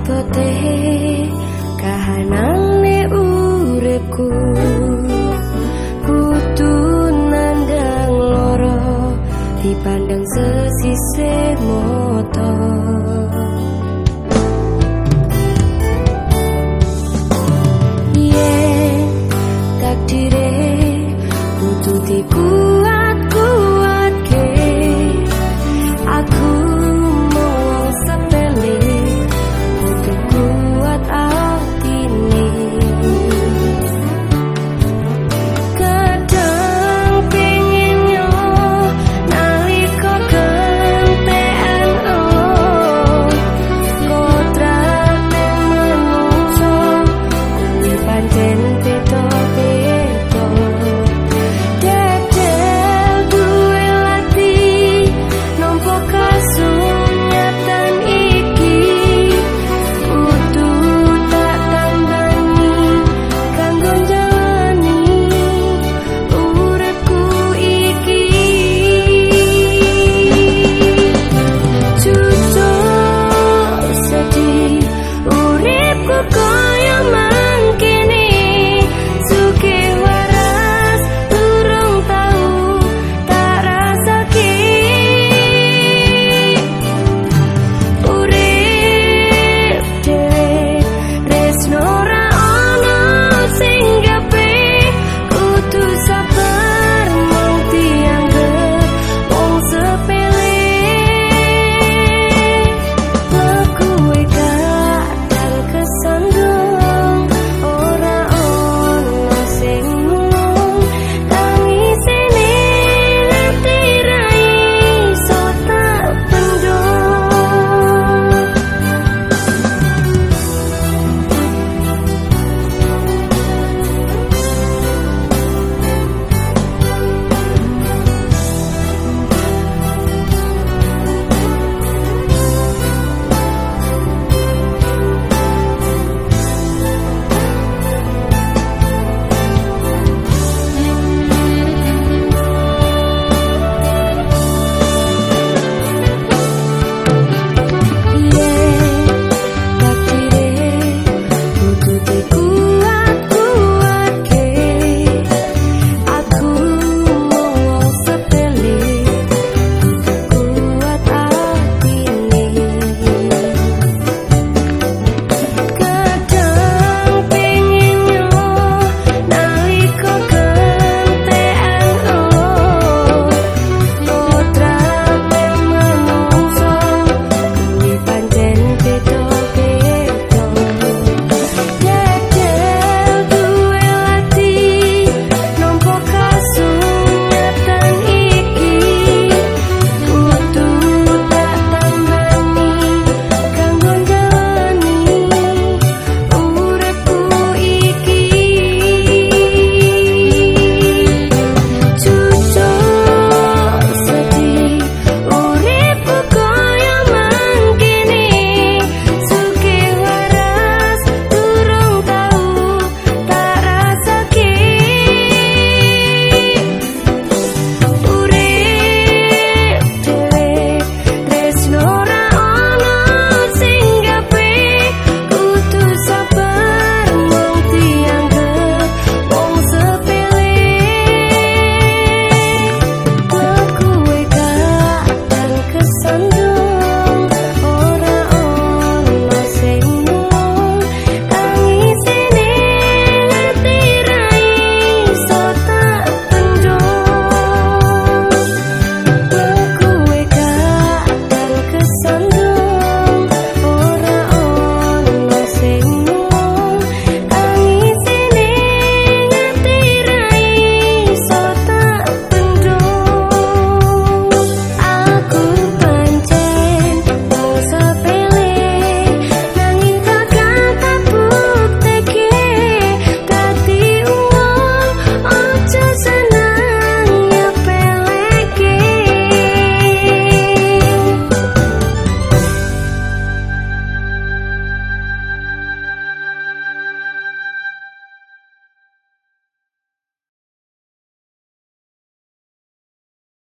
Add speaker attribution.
Speaker 1: abote kahanane uripku. Kudu nandang loro dipandang sesise motor.